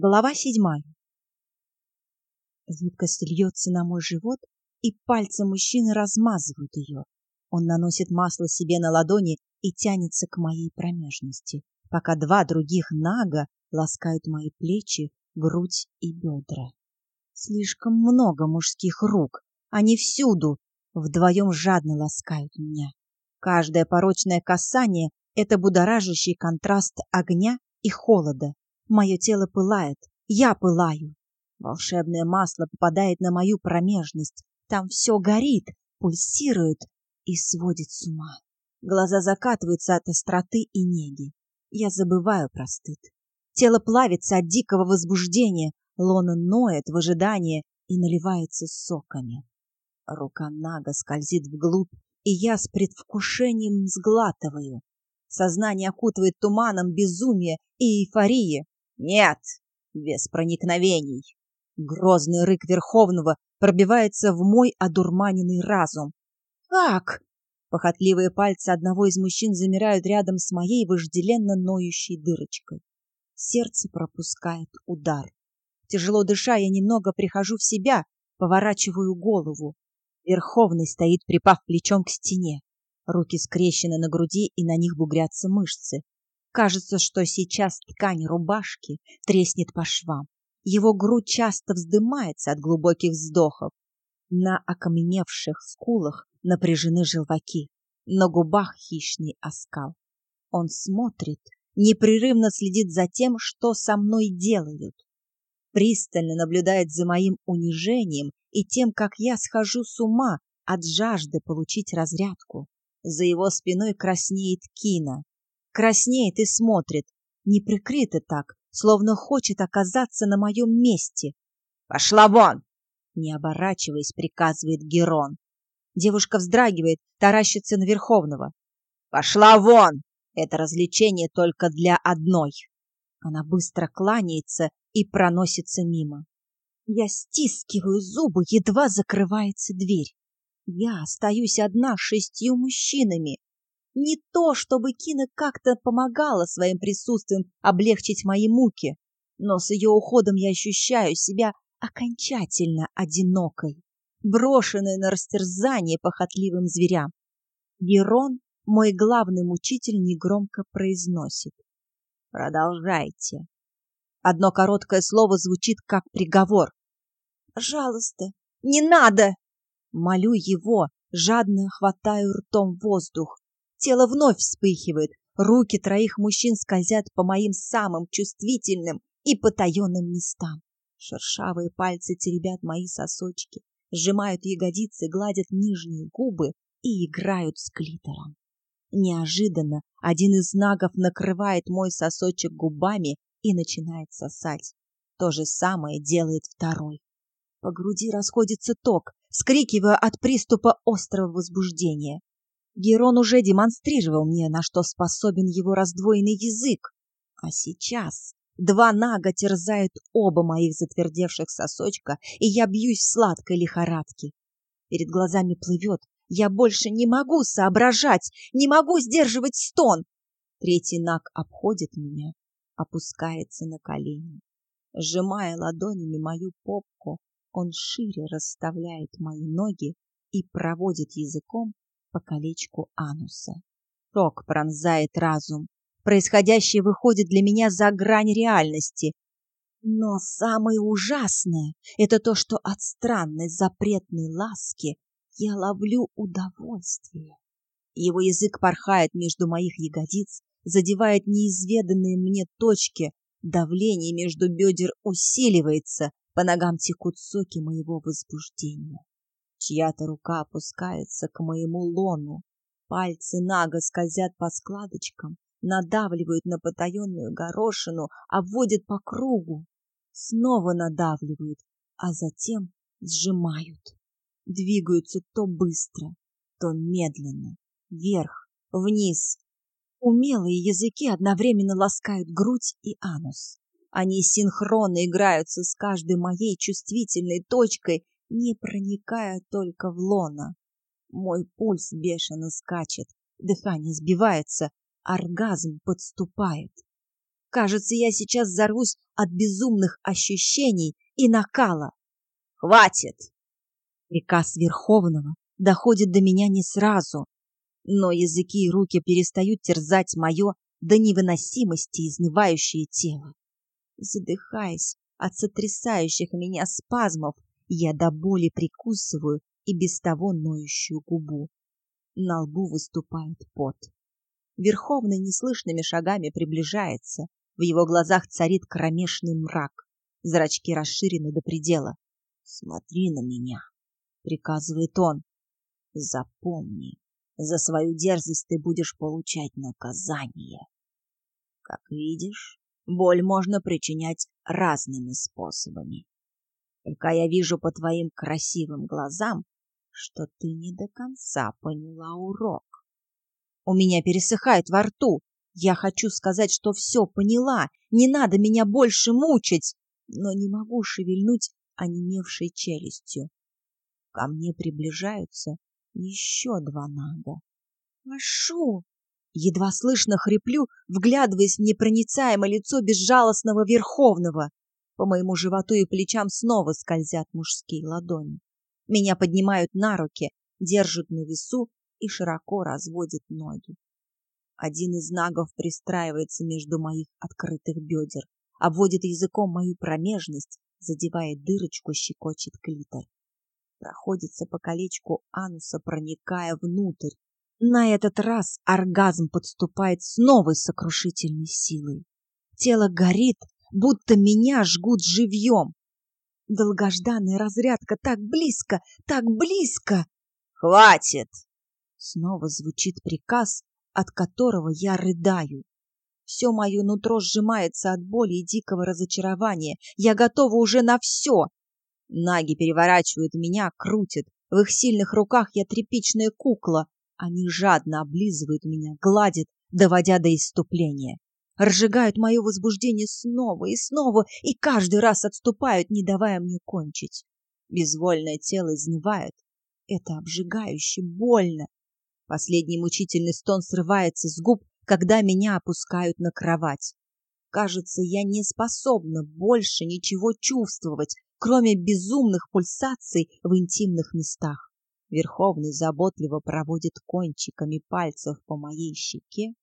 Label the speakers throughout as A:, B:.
A: Глава седьмая. Жидкость льется на мой живот, и пальцы мужчины размазывают ее. Он наносит масло себе на ладони и тянется к моей промежности, пока два других нага ласкают мои плечи, грудь и бедра. Слишком много мужских рук, они всюду, вдвоем жадно ласкают меня. Каждое порочное касание — это будоражащий контраст огня и холода. Мое тело пылает, я пылаю. Волшебное масло попадает на мою промежность. Там все горит, пульсирует и сводит с ума. Глаза закатываются от остроты и неги. Я забываю про стыд. Тело плавится от дикого возбуждения, лона ноет в ожидании и наливается соками. Рука Нага скользит вглубь, и я с предвкушением сглатываю. Сознание окутывает туманом безумия и эйфории. Нет, без проникновений. Грозный рык Верховного пробивается в мой одурманенный разум. «Как?» Похотливые пальцы одного из мужчин замирают рядом с моей вожделенно ноющей дырочкой. Сердце пропускает удар. Тяжело дыша, я немного прихожу в себя, поворачиваю голову. Верховный стоит, припав плечом к стене. Руки скрещены на груди, и на них бугрятся мышцы. Кажется, что сейчас ткань рубашки треснет по швам. Его грудь часто вздымается от глубоких вздохов. На окаменевших скулах напряжены желваки, на губах хищный оскал. Он смотрит, непрерывно следит за тем, что со мной делают. Пристально наблюдает за моим унижением и тем, как я схожу с ума от жажды получить разрядку. За его спиной краснеет Кина. Краснеет и смотрит, неприкрыто так, словно хочет оказаться на моем месте. «Пошла вон!» Не оборачиваясь, приказывает Герон. Девушка вздрагивает, таращится на Верховного. «Пошла вон! Это развлечение только для одной!» Она быстро кланяется и проносится мимо. Я стискиваю зубы, едва закрывается дверь. Я остаюсь одна с шестью мужчинами. Не то, чтобы Кина как-то помогала своим присутствием облегчить мои муки, но с ее уходом я ощущаю себя окончательно одинокой, брошенной на растерзание похотливым зверям. Герон, мой главный мучитель, негромко произносит. Продолжайте. Одно короткое слово звучит как приговор. Пожалуйста, не надо! Молю его, жадно хватаю ртом воздух. Тело вновь вспыхивает, руки троих мужчин скользят по моим самым чувствительным и потаенным местам. Шершавые пальцы теребят мои сосочки, сжимают ягодицы, гладят нижние губы и играют с клитором. Неожиданно один из нагов накрывает мой сосочек губами и начинает сосать. То же самое делает второй. По груди расходится ток, скрикивая от приступа острого возбуждения. Герон уже демонстрировал мне, на что способен его раздвоенный язык. А сейчас два нага терзают оба моих затвердевших сосочка, и я бьюсь в сладкой лихорадке. Перед глазами плывет, я больше не могу соображать, не могу сдерживать стон. Третий наг обходит меня, опускается на колени. Сжимая ладонями мою попку, он шире расставляет мои ноги и проводит языком по колечку ануса. Шок пронзает разум. Происходящее выходит для меня за грань реальности. Но самое ужасное — это то, что от странной запретной ласки я ловлю удовольствие. Его язык порхает между моих ягодиц, задевает неизведанные мне точки, давление между бедер усиливается, по ногам текут соки моего возбуждения. Чья-то рука опускается к моему лону. Пальцы наго скользят по складочкам, надавливают на потаенную горошину, обводят по кругу. Снова надавливают, а затем сжимают. Двигаются то быстро, то медленно, вверх, вниз. Умелые языки одновременно ласкают грудь и анус. Они синхронно играются с каждой моей чувствительной точкой не проникая только в лона. Мой пульс бешено скачет, дыхание сбивается, оргазм подступает. Кажется, я сейчас взорвусь от безумных ощущений и накала. «Хватит!» Приказ Верховного доходит до меня не сразу, но языки и руки перестают терзать мое до невыносимости изнывающее тело. Задыхаясь от сотрясающих меня спазмов, я до боли прикусываю и без того ноющую губу. На лбу выступает пот. Верховный неслышными шагами приближается. В его глазах царит кромешный мрак. Зрачки расширены до предела. «Смотри на меня», — приказывает он. «Запомни, за свою дерзость ты будешь получать наказание. Как видишь, боль можно причинять разными способами. Только я вижу по твоим красивым глазам, что ты не до конца поняла урок. У меня пересыхает во рту. Я хочу сказать, что все поняла. Не надо меня больше мучить, но не могу шевельнуть онемевшей челюстью. Ко мне приближаются еще два нага. «Прошу!» Едва слышно хриплю, вглядываясь в непроницаемое лицо безжалостного Верховного. По моему животу и плечам снова скользят мужские ладони. Меня поднимают на руки, держат на весу и широко разводят ноги. Один из нагов пристраивается между моих открытых бедер, обводит языком мою промежность, задевает дырочку, щекочет клитор. Проходится по колечку ануса, проникая внутрь. На этот раз оргазм подступает с новой сокрушительной силой. Тело горит, будто меня жгут живьем. Долгожданная разрядка так близко, так близко. «Хватит!» Снова звучит приказ, от которого я рыдаю. Все мое нутро сжимается от боли и дикого разочарования. Я готова уже на все. Наги переворачивают меня, крутят. В их сильных руках я тряпичная кукла. Они жадно облизывают меня, гладят, доводя до иступления. Разжигают мое возбуждение снова и снова, и каждый раз отступают, не давая мне кончить. Безвольное тело изнывает. Это обжигающе больно. Последний мучительный стон срывается с губ, когда меня опускают на кровать. Кажется, я не способна больше ничего чувствовать, кроме безумных пульсаций в интимных местах. Верховный заботливо проводит кончиками пальцев по моей щеке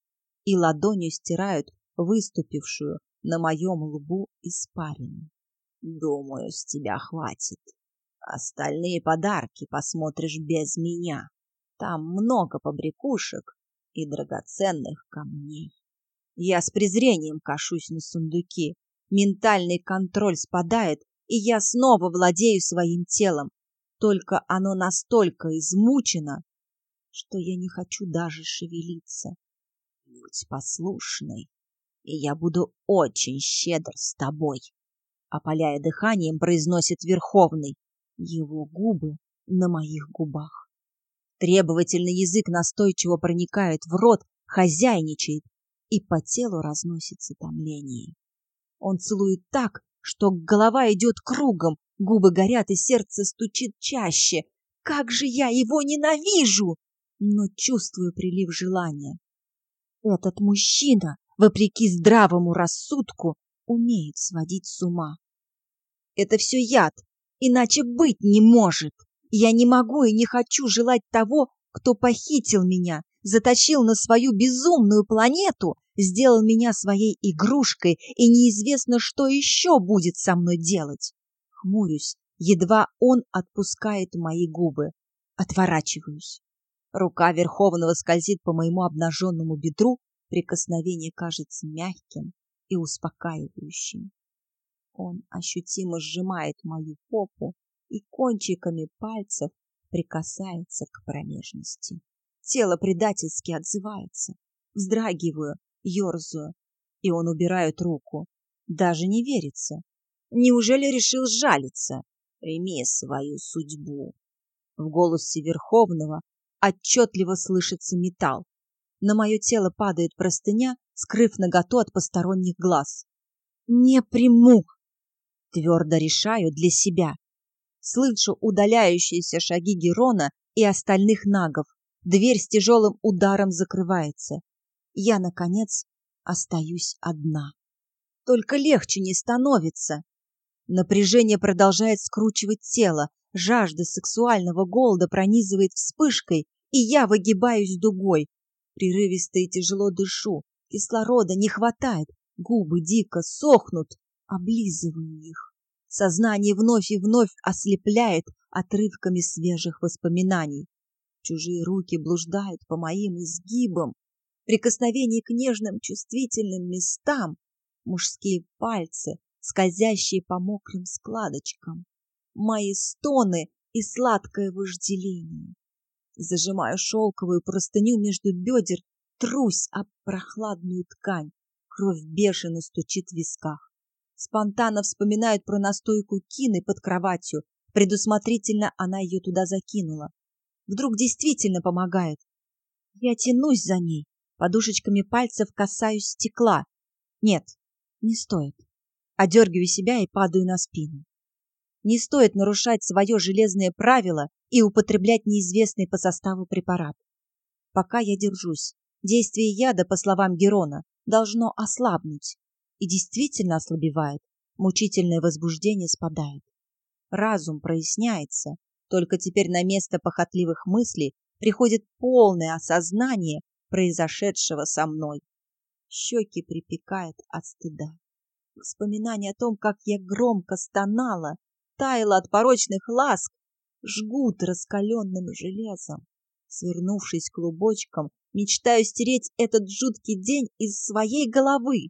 A: и ладонью стирают выступившую на моем лбу испарину. Думаю, с тебя хватит. Остальные подарки посмотришь без меня. Там много побрякушек, и драгоценных камней. Я с презрением кашусь на сундуки. Ментальный контроль спадает, и я снова владею своим телом. Только оно настолько измучено, что я не хочу даже шевелиться. Будь послушной, и я буду очень щедр с тобой. Опаляя дыханием, произносит Верховный. Его губы на моих губах. Требовательный язык настойчиво проникает в рот, хозяйничает, и по телу разносится томление. Он целует так, что голова идет кругом, губы горят и сердце стучит чаще. Как же я его ненавижу! Но чувствую прилив желания. Этот мужчина, вопреки здравому рассудку, умеет сводить с ума. Это все яд, иначе быть не может. Я не могу и не хочу желать того, кто похитил меня, заточил на свою безумную планету, сделал меня своей игрушкой, и неизвестно, что еще будет со мной делать. Хмурюсь, едва он отпускает мои губы. Отворачиваюсь. Рука Верховного скользит по моему обнаженному бедру, прикосновение кажется мягким и успокаивающим. Он ощутимо сжимает мою попу, и кончиками пальцев прикасается к промежности. Тело предательски отзывается. Вздрагиваю, ерзаю, и он убирает руку. Даже не верится. Неужели решил сжалиться? Прими свою судьбу. В голосе Верховного отчетливо слышится металл. На мое тело падает простыня, скрыв наготу от посторонних глаз. Не приму. Твердо решаю для себя слышу удаляющиеся шаги Герона и остальных нагов. Дверь с тяжелым ударом закрывается. Я, наконец, остаюсь одна. только легче не становится. Напряжение продолжает скручивать тело, жажда сексуального голода пронизывает вспышкой, и я выгибаюсь дугой. Прерывисто и тяжело дышу, кислорода не хватает, губы дико сохнут, облизываю их. Сознание вновь и вновь ослепляет отрывками свежих воспоминаний. Чужие руки блуждают по моим изгибам, прикосновение к нежным чувствительным местам, мужские пальцы, скользящие по мокрым складочкам, мои стоны и сладкое вожделение. Зажимаю шелковую простыню между бедер, трусь об прохладную ткань, кровь бешено стучит в висках. Спонтанно вспоминают про настойку кины под кроватью. Предусмотрительно она ее туда закинула. Вдруг действительно помогает. Я тянусь за ней, подушечками пальцев касаюсь стекла. Нет, не стоит. Одергиваю себя и падаю на спину. Не стоит нарушать свое железное правило и употреблять неизвестный по составу препарат. Пока я держусь. Действие яда, по словам Герона, должно ослабнуть и действительно ослабевает, мучительное возбуждение спадает. Разум проясняется, только теперь на место похотливых мыслей приходит полное осознание произошедшего со мной. Щеки припекает от стыда. Воспоминания о том, как я громко стонала, таяла от порочных ласк, жгут раскаленным железом. Свернувшись клубочком, мечтаю стереть этот жуткий день из своей головы.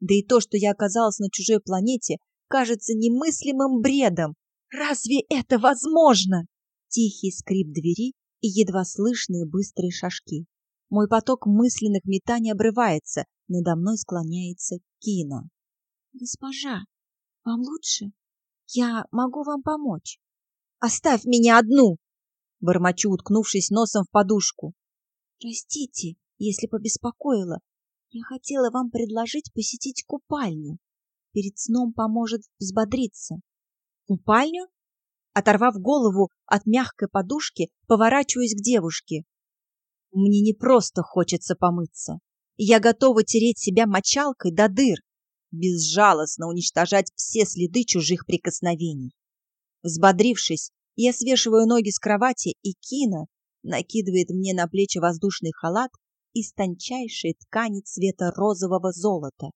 A: Да и то, что я оказалась на чужой планете, кажется немыслимым бредом. Разве это возможно? Тихий скрип двери и едва слышные быстрые шажки. Мой поток мысленных метаний обрывается, надо мной склоняется Кина. Госпожа, вам лучше? Я могу вам помочь. Оставь меня одну! Бормочу, уткнувшись носом в подушку. Простите, если побеспокоила. Я хотела вам предложить посетить купальню. Перед сном поможет взбодриться. Купальню? Оторвав голову от мягкой подушки, поворачиваюсь к девушке. Мне не просто хочется помыться. Я готова тереть себя мочалкой до дыр, безжалостно уничтожать все следы чужих прикосновений. Взбодрившись, я свешиваю ноги с кровати, и Кина накидывает мне на плечи воздушный халат из тончайшей ткани цвета розового золота.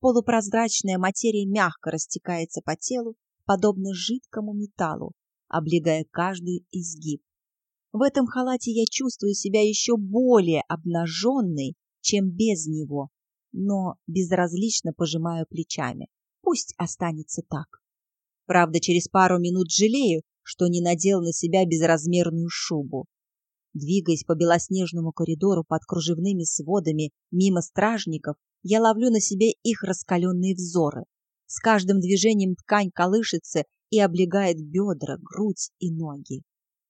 A: Полупрозрачная материя мягко растекается по телу, подобно жидкому металлу, облегая каждый изгиб. В этом халате я чувствую себя еще более обнаженной, чем без него, но безразлично пожимаю плечами. Пусть останется так. Правда, через пару минут жалею, что не надел на себя безразмерную шубу. Двигаясь по белоснежному коридору под кружевными сводами мимо стражников, я ловлю на себе их раскаленные взоры. С каждым движением ткань колышется и облегает бедра, грудь и ноги.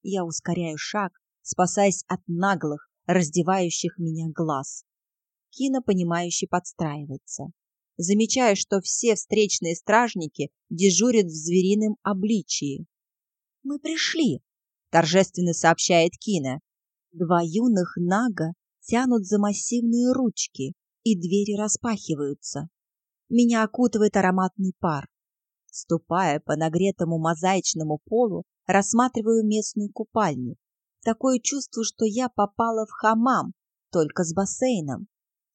A: Я ускоряю шаг, спасаясь от наглых, раздевающих меня глаз. Кина, понимающе подстраивается. Замечаю, что все встречные стражники дежурят в зверином обличии. «Мы пришли», — торжественно сообщает Кина. Два юных нага тянут за массивные ручки, и двери распахиваются. Меня окутывает ароматный пар. Ступая по нагретому мозаичному полу, рассматриваю местную купальню. Такое чувство, что я попала в хамам, только с бассейном.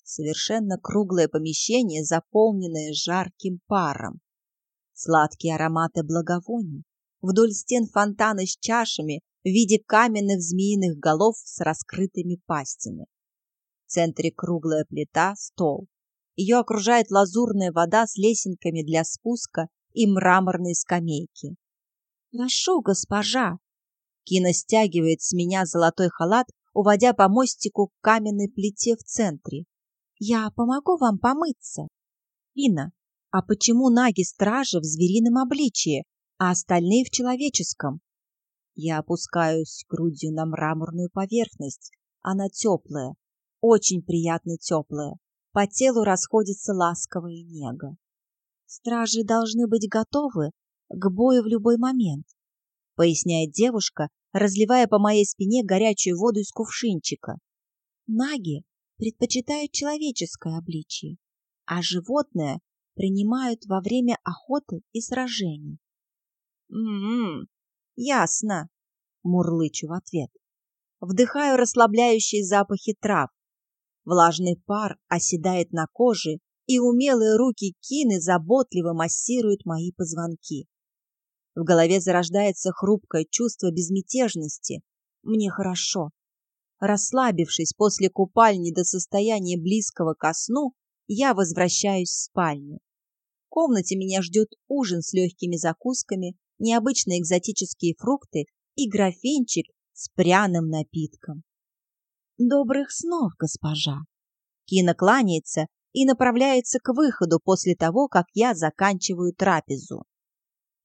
A: Совершенно круглое помещение, заполненное жарким паром. Сладкие ароматы благовоний. Вдоль стен фонтаны с чашами в виде каменных змеиных голов с раскрытыми пастями. В центре круглая плита, стол. Ее окружает лазурная вода с лесенками для спуска и мраморные скамейки. «Прошу, госпожа!» Кина стягивает с меня золотой халат, уводя по мостику к каменной плите в центре. «Я помогу вам помыться!» «Кина, а почему наги-стражи в зверином обличии, а остальные в человеческом?» Я опускаюсь грудью на мраморную поверхность. Она теплая, очень приятно теплая. По телу расходится ласковая нега. Стражи должны быть готовы к бою в любой момент, поясняет девушка, разливая по моей спине горячую воду из кувшинчика. Наги предпочитают человеческое обличие, а животное принимают во время охоты и сражений. «М-м, ясно», — мурлычу в ответ. Вдыхаю расслабляющие запахи трав. Влажный пар оседает на коже, и умелые руки Кины заботливо массируют мои позвонки. В голове зарождается хрупкое чувство безмятежности. Мне хорошо. Расслабившись после купальни до состояния близкого ко сну, я возвращаюсь в спальню. В комнате меня ждет ужин с легкими закусками, необычные экзотические фрукты и графинчик с пряным напитком. Добрых снов, госпожа. Кина кланяется и направляется к выходу после того, как я заканчиваю трапезу.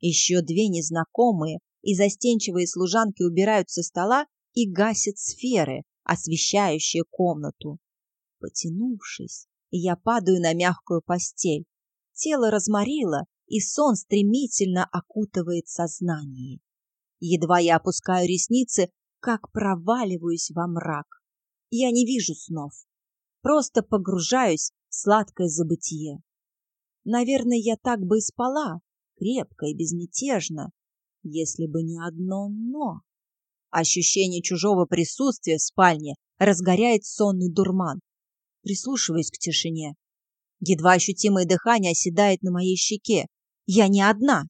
A: Еще две незнакомые и застенчивые служанки убирают со стола и гасят сферы, освещающие комнату. Потянувшись, я падаю на мягкую постель. Тело разморило, и сон стремительно окутывает сознание. Едва я опускаю ресницы, как проваливаюсь во мрак. Я не вижу снов, просто погружаюсь в сладкое забытие. Наверное, я так бы и спала, крепко и безмятежно, если бы не одно «но». Ощущение чужого присутствия в спальне разгоряет сонный дурман. Прислушиваясь к тишине. Едва ощутимое дыхание оседает на моей щеке. Я не одна.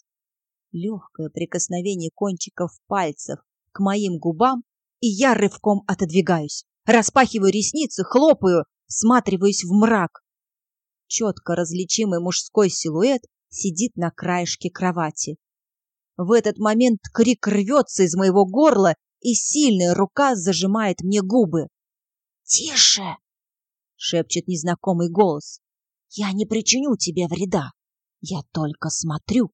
A: Легкое прикосновение кончиков пальцев к моим губам, и я рывком отодвигаюсь. Распахиваю ресницы, хлопаю, всматриваюсь в мрак. Четко различимый мужской силуэт сидит на краешке кровати. В этот момент крик рвется из моего горла, и сильная рука зажимает мне губы. «Тише!» — шепчет незнакомый голос. «Я не причиню тебе вреда. Я только смотрю